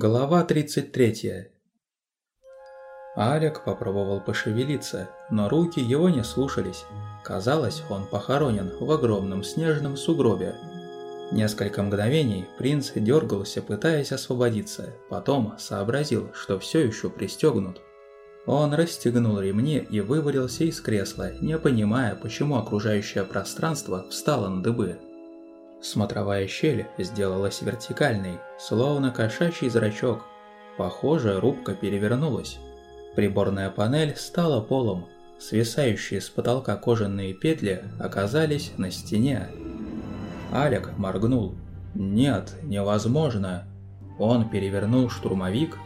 Глава 33 Алек попробовал пошевелиться, но руки его не слушались. Казалось, он похоронен в огромном снежном сугробе. Несколько мгновений принц дергался, пытаясь освободиться, потом сообразил, что все еще пристегнут. Он расстегнул ремни и вывалился из кресла, не понимая, почему окружающее пространство встало на дыбы. Смотровая щель сделалась вертикальной, словно кошачий зрачок. Похоже, рубка перевернулась. Приборная панель стала полом. Свисающие с потолка кожаные петли оказались на стене. Алек моргнул. «Нет, невозможно!» Он перевернул штурмовик.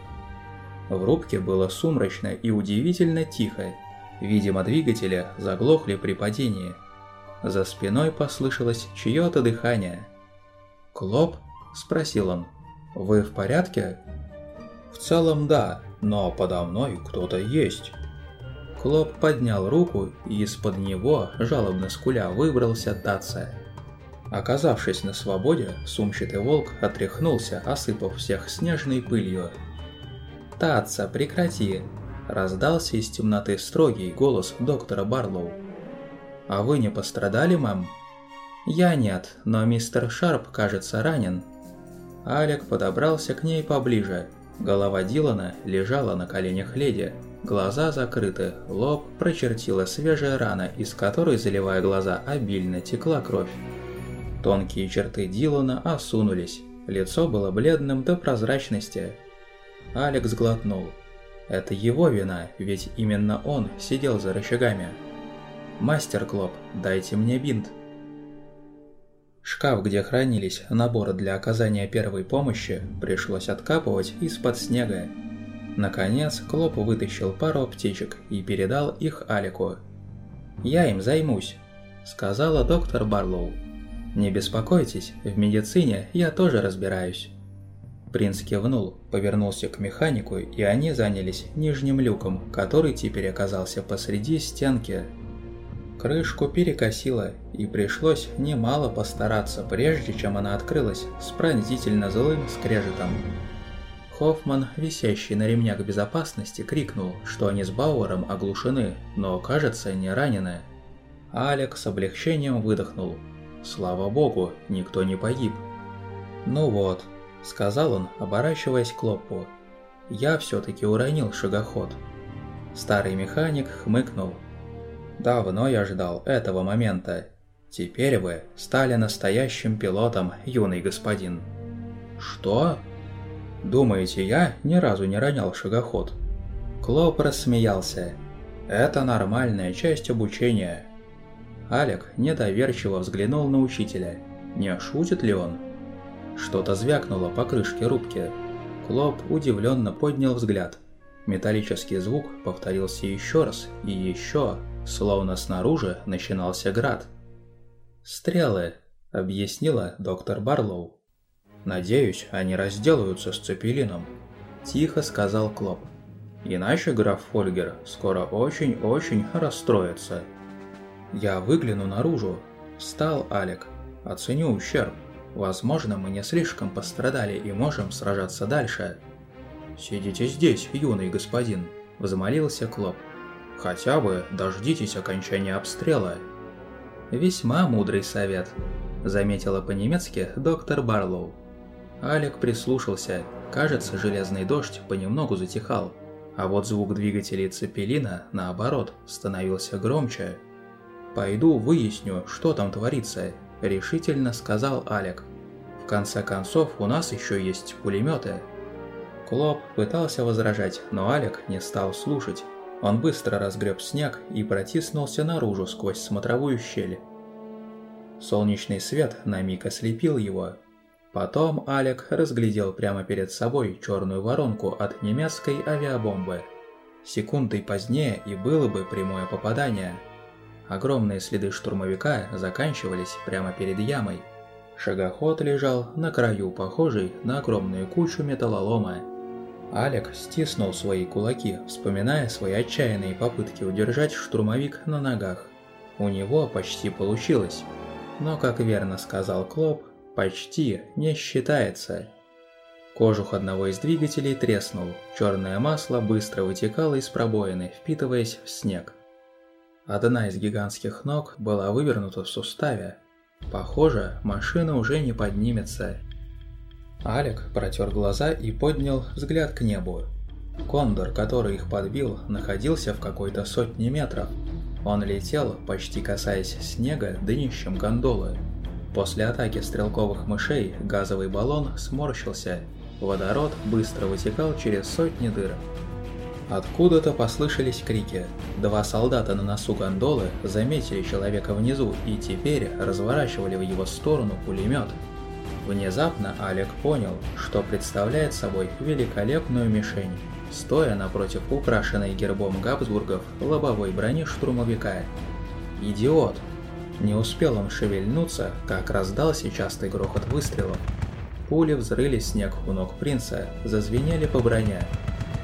В рубке было сумрачно и удивительно тихо. Видимо, двигатели заглохли при падении. За спиной послышалось чье-то дыхание. «Клоп?» – спросил он. «Вы в порядке?» «В целом да, но подо мной кто-то есть». Клоп поднял руку, и из-под него, жалобно скуля, выбрался Татца. Оказавшись на свободе, сумчатый волк отряхнулся, осыпав всех снежной пылью. «Татца, прекрати!» – раздался из темноты строгий голос доктора Барлоу. «А вы не пострадали, мам?» «Я нет, но мистер Шарп, кажется, ранен». Алек подобрался к ней поближе. Голова Дилана лежала на коленях леди. Глаза закрыты, лоб прочертила свежая рана, из которой, заливая глаза, обильно текла кровь. Тонкие черты Дилана осунулись, лицо было бледным до прозрачности. Алекс глотнул. Это его вина, ведь именно он сидел за рычагами. «Мастер Клоп, дайте мне бинт». Шкаф, где хранились наборы для оказания первой помощи, пришлось откапывать из-под снега. Наконец, Клоп вытащил пару птичек и передал их Алику. «Я им займусь», – сказала доктор Барлоу. «Не беспокойтесь, в медицине я тоже разбираюсь». Принц кивнул, повернулся к механику, и они занялись нижним люком, который теперь оказался посреди стенки Крышку перекосило, и пришлось немало постараться, прежде чем она открылась с пронзительно злым скрежетом. Хоффман, висящий на ремнях безопасности, крикнул, что они с Бауэром оглушены, но, кажется, не ранены. Алекс с облегчением выдохнул. Слава богу, никто не погиб. «Ну вот», — сказал он, оборачиваясь к Лоппу. «Я все-таки уронил шагоход». Старый механик хмыкнул, Давно я ждал этого момента. Теперь вы стали настоящим пилотом, юный господин. Что? Думаете, я ни разу не ронял шагоход? Клоп рассмеялся. Это нормальная часть обучения. Алек недоверчиво взглянул на учителя. Не шутит ли он? Что-то звякнуло по крышке рубки. Клоп удивленно поднял взгляд. Металлический звук повторился еще раз и еще, словно снаружи начинался град. «Стрелы», — объяснила доктор Барлоу. «Надеюсь, они разделаются с Цепелином», — тихо сказал Клоп. «Иначе граф Фольгер скоро очень-очень расстроится». «Я выгляну наружу», — встал Алек. «Оценю ущерб. Возможно, мы не слишком пострадали и можем сражаться дальше». «Сидите здесь, юный господин», — взмолился Клоп. Хотя бы дождитесь окончания обстрела. Весьма мудрый совет, заметила по-немецки доктор Барлоу. Алек прислушался. Кажется, железный дождь понемногу затихал, а вот звук двигателей Цепелина, наоборот, становился громче. «Пойду выясню, что там творится», – решительно сказал Алек. «В конце концов, у нас еще есть пулеметы». Клоп пытался возражать, но Алек не стал слушать. Он быстро разгреб снег и протиснулся наружу сквозь смотровую щель. Солнечный свет на миг ослепил его. Потом Алек разглядел прямо перед собой черную воронку от немецкой авиабомбы. Секундой позднее и было бы прямое попадание. Огромные следы штурмовика заканчивались прямо перед ямой. Шагоход лежал на краю, похожий на огромную кучу металлолома. Алек стиснул свои кулаки, вспоминая свои отчаянные попытки удержать штурмовик на ногах. У него почти получилось. Но, как верно сказал Клоп, почти не считается. Кожух одного из двигателей треснул, черное масло быстро вытекало из пробоины, впитываясь в снег. Одна из гигантских ног была вывернута в суставе. Похоже, машина уже не поднимется. Алек протер глаза и поднял взгляд к небу. Кондор, который их подбил, находился в какой-то сотне метров. Он летел, почти касаясь снега, днищем гондолы. После атаки стрелковых мышей газовый баллон сморщился. Водород быстро вытекал через сотни дыр. Откуда-то послышались крики. Два солдата на носу гондолы заметили человека внизу и теперь разворачивали в его сторону пулемет. Внезапно Алек понял, что представляет собой великолепную мишень, стоя напротив украшенной гербом Габсбургов лобовой брони штурмовика. «Идиот!» Не успел он шевельнуться, как раздался частый грохот выстрелов. Пули взрыли снег у ног принца, зазвенели по броне,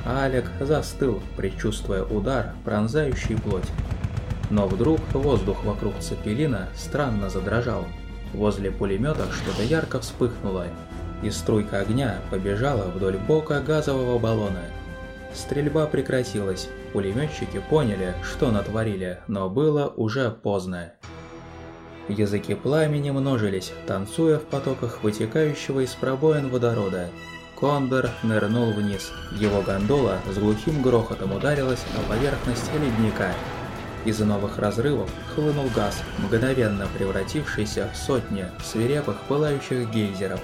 а Алек застыл, предчувствуя удар, пронзающий плоть. Но вдруг воздух вокруг Цепелина странно задрожал. Возле пулемета что-то ярко вспыхнуло, и струйка огня побежала вдоль бока газового баллона. Стрельба прекратилась, пулеметчики поняли, что натворили, но было уже поздно. Языки пламени множились, танцуя в потоках вытекающего из пробоин водорода. Кондор нырнул вниз. Его гондола с глухим грохотом ударилась о поверхность ледника. Из новых разрывов хлынул газ, мгновенно превратившийся в сотни свирепых пылающих гейзеров.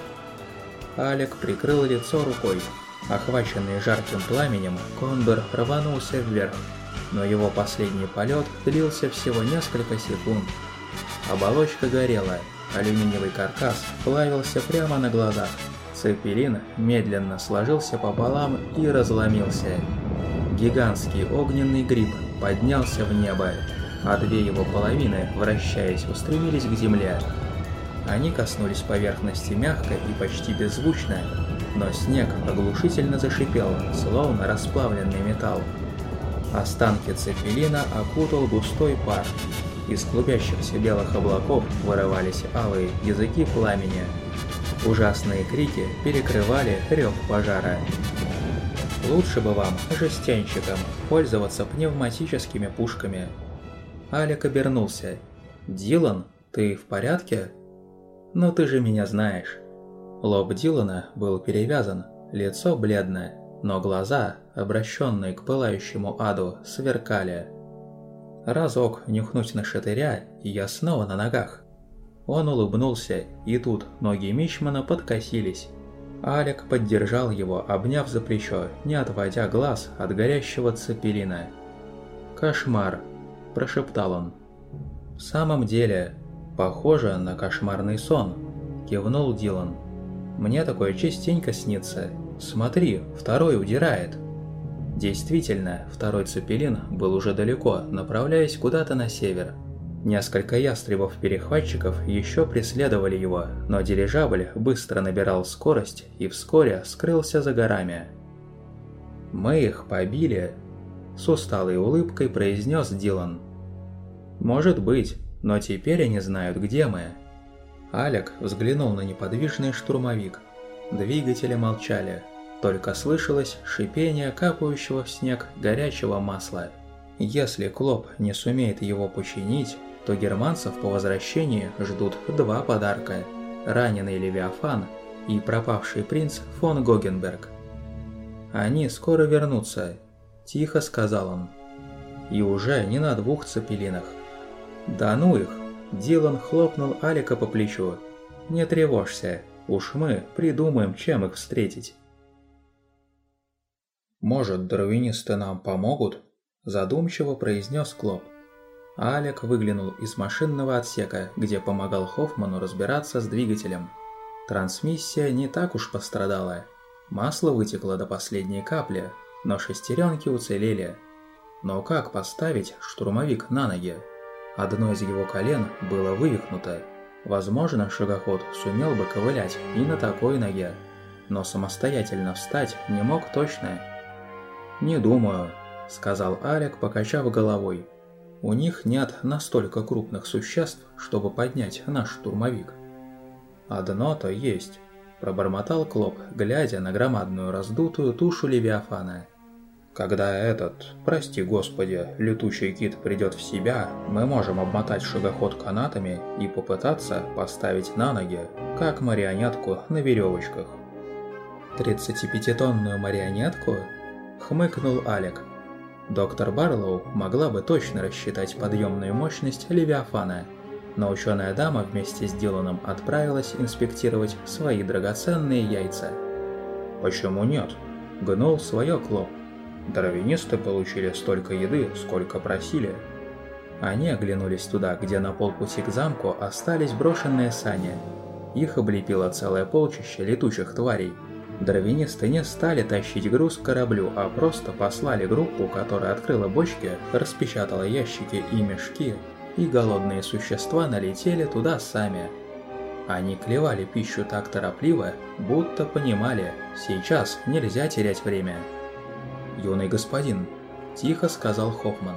Алек прикрыл лицо рукой. Охваченный жарким пламенем, Кондор рванулся вверх, но его последний полет длился всего несколько секунд. Оболочка горела, алюминиевый каркас плавился прямо на глазах. Цепелин медленно сложился пополам и разломился. Гигантский огненный гриб поднялся в небо, а две его половины, вращаясь, устремились к земле. Они коснулись поверхности мягко и почти беззвучно, но снег оглушительно зашипел, словно расплавленный металл. Останки цепелина окутал густой пар. Из клубящихся белых облаков вырывались алые языки пламени, Ужасные крики перекрывали рев пожара. Лучше бы вам, жестянщикам, пользоваться пневматическими пушками. Алик обернулся. «Дилан, ты в порядке?» «Ну ты же меня знаешь». Лоб Дилана был перевязан, лицо бледное, но глаза, обращенные к пылающему аду, сверкали. Разок нюхнуть на шатыря, и я снова на ногах. Он улыбнулся, и тут ноги Мичмана подкосились. Алек поддержал его, обняв за плечо, не отводя глаз от горящего цепелина. «Кошмар», – прошептал он. «В самом деле, похоже на кошмарный сон», – кивнул Дилан. «Мне такое частенько снится. Смотри, второй удирает». Действительно, второй цепелин был уже далеко, направляясь куда-то на север. Несколько ястребов-перехватчиков еще преследовали его, но дирижабль быстро набирал скорость и вскоре скрылся за горами. «Мы их побили», – с усталой улыбкой произнес Дилан. «Может быть, но теперь они знают, где мы». Алек взглянул на неподвижный штурмовик. Двигатели молчали, только слышалось шипение капающего в снег горячего масла. Если Клоп не сумеет его починить, то германцев по возвращении ждут два подарка – раненый Левиафан и пропавший принц фон Гогенберг. «Они скоро вернутся», – тихо сказал он. «И уже не на двух цепелинах». «Да ну их!» – Дилан хлопнул Алика по плечу. «Не тревожься, уж мы придумаем, чем их встретить». «Может, дарвинисты нам помогут?» – задумчиво произнес Клоп. Алек выглянул из машинного отсека, где помогал Хоффману разбираться с двигателем. Трансмиссия не так уж пострадала. Масло вытекло до последней капли, но шестеренки уцелели. Но как поставить штурмовик на ноги? Одно из его колен было вывихнуто. Возможно, шагоход сумел бы ковылять и на такой ноге, но самостоятельно встать не мог точно. «Не думаю», — сказал Алек, покачав головой. У них нет настолько крупных существ, чтобы поднять наш штурмовик. Одно-то есть. пробормотал Клоп, глядя на громадную раздутую тушу Левиафана. Когда этот, прости господи, летучий кит придет в себя, мы можем обмотать шагоход канатами и попытаться поставить на ноги, как марионетку на веревочках. «35-тонную марионетку?» – хмыкнул Алек. Доктор Барлоу могла бы точно рассчитать подъемную мощность Левиафана, но ученая дама вместе с Диланом отправилась инспектировать свои драгоценные яйца. «Почему нет?» – гнул свое Клоп. Дарвинисты получили столько еды, сколько просили. Они оглянулись туда, где на полпути к замку остались брошенные сани. Их облепило целое полчище летучих тварей. Дарвинисты не стали тащить груз к кораблю, а просто послали группу, которая открыла бочки, распечатала ящики и мешки, и голодные существа налетели туда сами. Они клевали пищу так торопливо, будто понимали, сейчас нельзя терять время юный господин», – тихо сказал Хоффман.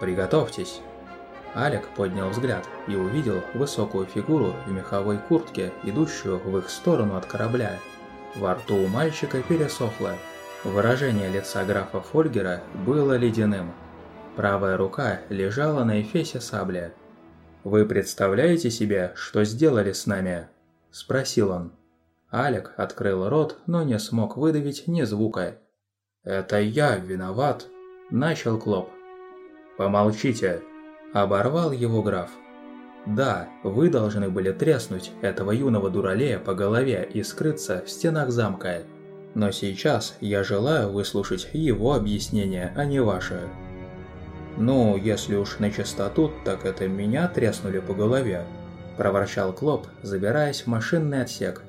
«Приготовьтесь». Алек поднял взгляд и увидел высокую фигуру в меховой куртке, идущую в их сторону от корабля. Во рту у мальчика пересохло. Выражение лица графа Фольгера было ледяным. Правая рука лежала на эфесе сабля. «Вы представляете себе, что сделали с нами?» – спросил он. Алек открыл рот, но не смог выдавить ни звука. «Это я виноват», – начал Клоп. «Помолчите», – оборвал его граф. «Да, вы должны были треснуть этого юного дуралея по голове и скрыться в стенах замка. Но сейчас я желаю выслушать его объяснение, а не ваше». «Ну, если уж на чистоту, так это меня треснули по голове», – проворчал Клоп, забираясь в машинный отсек.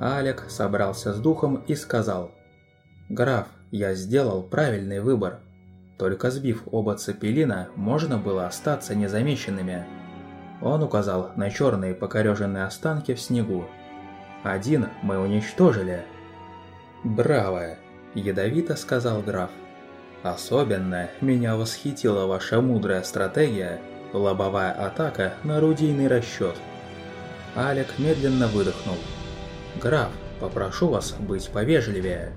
Алек собрался с духом и сказал – «Граф, я сделал правильный выбор. Только сбив оба цепелина, можно было остаться незамеченными». Он указал на черные покореженные останки в снегу. «Один мы уничтожили». «Браво!» – ядовито сказал граф. «Особенно меня восхитила ваша мудрая стратегия – лобовая атака на орудийный расчет». Алек медленно выдохнул. «Граф, попрошу вас быть повежливее».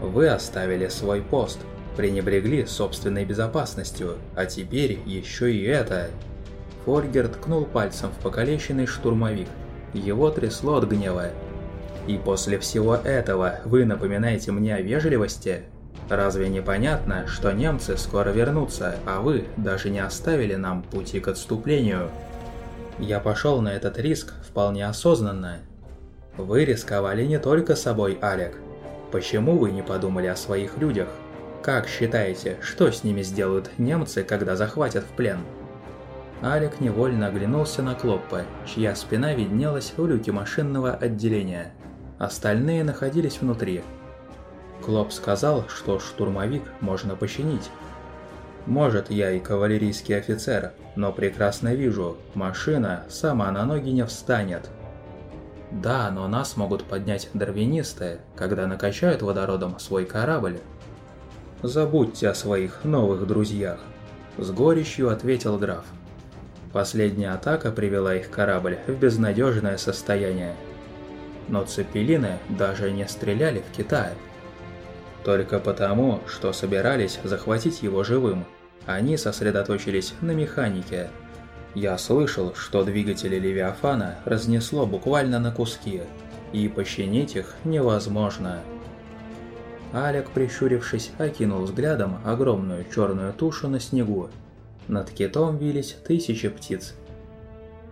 Вы оставили свой пост, пренебрегли собственной безопасностью, а теперь еще и это. Фольгер ткнул пальцем в покалеченный штурмовик. Его трясло от гнева. И после всего этого вы напоминаете мне о вежливости? Разве не понятно, что немцы скоро вернутся, а вы даже не оставили нам пути к отступлению? Я пошел на этот риск вполне осознанно. Вы рисковали не только собой, Алек. Почему вы не подумали о своих людях? Как считаете, что с ними сделают немцы, когда захватят в плен? Алик невольно оглянулся на Клоппа, чья спина виднелась в люке машинного отделения. Остальные находились внутри. Клоп сказал, что штурмовик можно починить. Может, я и кавалерийский офицер, но прекрасно вижу, машина сама на ноги не встанет. Да, но нас могут поднять дарвинисты, когда накачают водородом свой корабль. Забудьте о своих новых друзьях, с горечью ответил граф. Последняя атака привела их корабль в безнадежное состояние. Но цепелины даже не стреляли в Китай. Только потому, что собирались захватить его живым, они сосредоточились на механике – я слышал, что двигатели Левиафана разнесло буквально на куски, и починить их невозможно. Алек, прищурившись, окинул взглядом огромную черную тушу на снегу. Над китом вились тысячи птиц.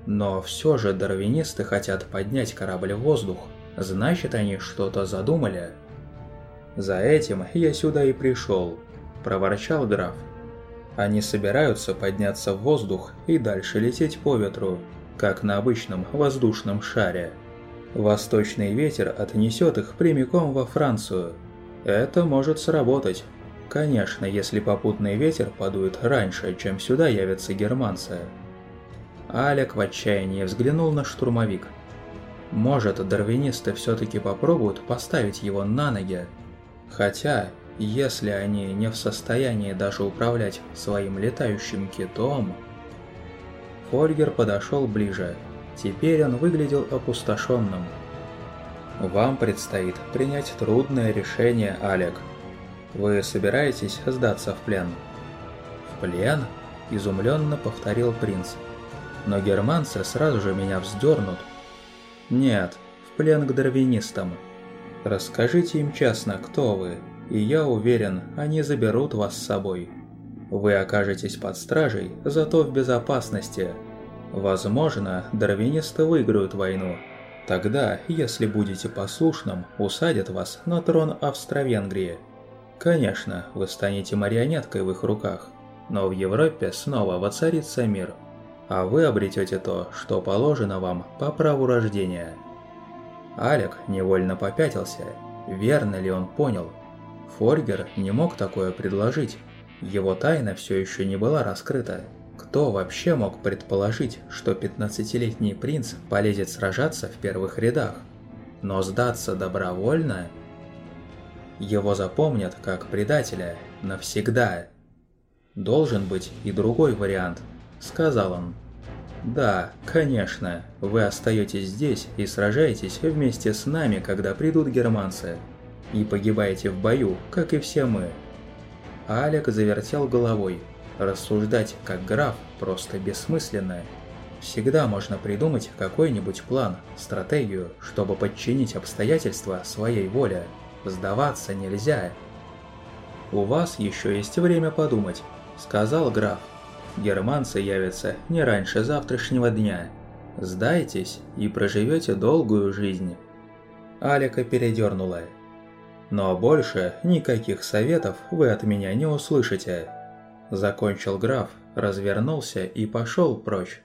Но все же дарвинисты хотят поднять корабль в воздух, значит они что-то задумали. «За этим я сюда и пришел», – проворчал граф. Они собираются подняться в воздух и дальше лететь по ветру, как на обычном воздушном шаре. Восточный ветер отнесет их прямиком во Францию. Это может сработать. Конечно, если попутный ветер подует раньше, чем сюда явятся германцы. Алек в отчаянии взглянул на штурмовик. Может, дарвинисты все-таки попробуют поставить его на ноги? Хотя, если они не в состоянии даже управлять своим летающим китом... Фольгер подошел ближе. Теперь он выглядел опустошенным. Вам предстоит принять трудное решение, Алек. Вы собираетесь сдаться в плен? В плен? Изумленно повторил принц. Но германцы сразу же меня вздернут. Нет, в плен к дарвинистам. Расскажите им честно, кто вы, и я уверен, они заберут вас с собой. Вы окажетесь под стражей, зато в безопасности. Возможно, дарвинисты выиграют войну. Тогда, если будете послушным, усадят вас на трон Австро-Венгрии. Конечно, вы станете марионеткой в их руках, но в Европе снова воцарится мир, а вы обретете то, что положено вам по праву рождения. Алек невольно попятился, верно ли он понял. Фольгер не мог такое предложить, его тайна все еще не была раскрыта. Кто вообще мог предположить, что 15-летний принц полезет сражаться в первых рядах? Но сдаться добровольно? Его запомнят как предателя навсегда. Должен быть и другой вариант, сказал он. Да, конечно, вы остаетесь здесь и сражаетесь вместе с нами, когда придут германцы. И погибаете в бою, как и все мы. Алек завертел головой. Рассуждать как граф просто бессмысленно. Всегда можно придумать какой-нибудь план, стратегию, чтобы подчинить обстоятельства своей воле. Сдаваться нельзя. «У вас еще есть время подумать», — сказал граф. «Германцы явятся не раньше завтрашнего дня. Сдайтесь и проживете долгую жизнь». Алика передернула. Но больше никаких советов вы от меня не услышите. Закончил граф, развернулся и пошел прочь.